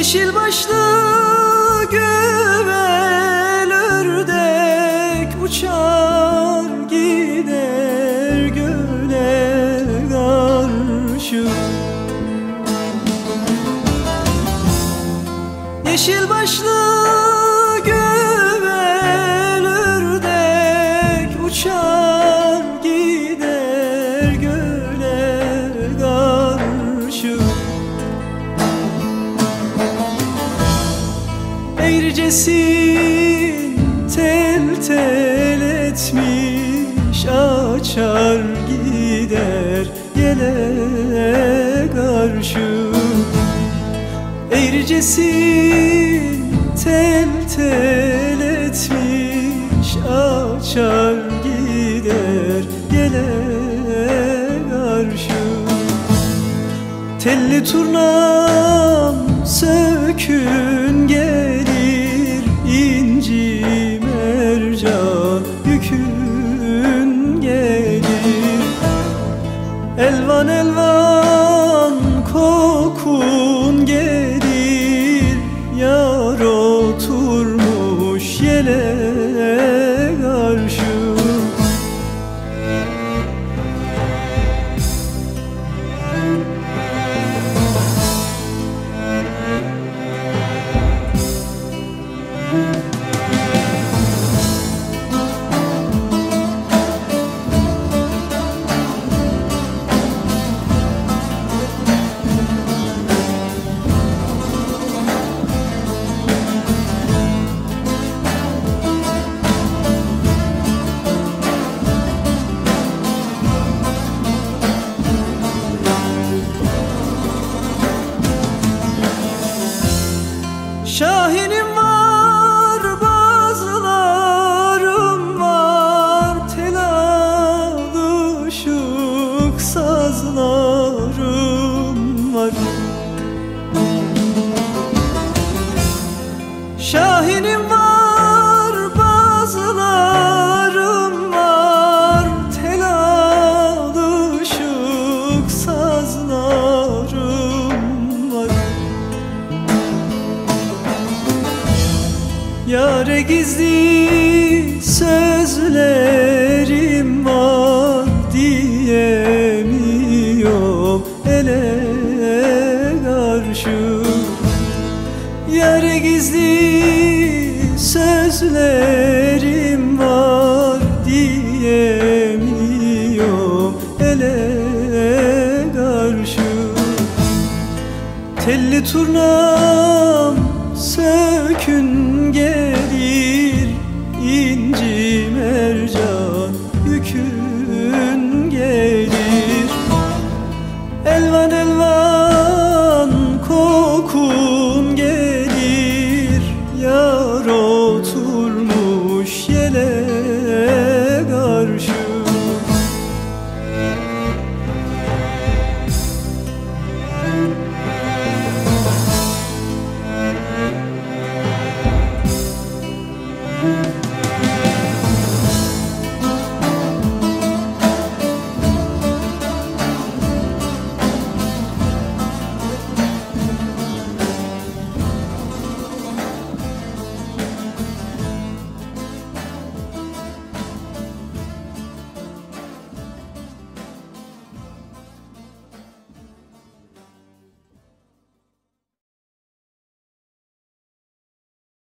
Yeşil başlı güvel ördek uçar gider göle karşı. Yeşil başlı güvel Eğricesin tel tel etmiş açar gider yele karşı Eğricesin tel tel etmiş açar gider yele karşı Telli turnam sökün gelir yükün gelir. Elvan elvan kokun Şahinim var bazılarım var. Tel alışık sazlarım var. Yare gizli sözlerim var diyemiyorum. Ele karşı Yare gizli sözlerim var diyemiyorum. Ele karşı Telli turnam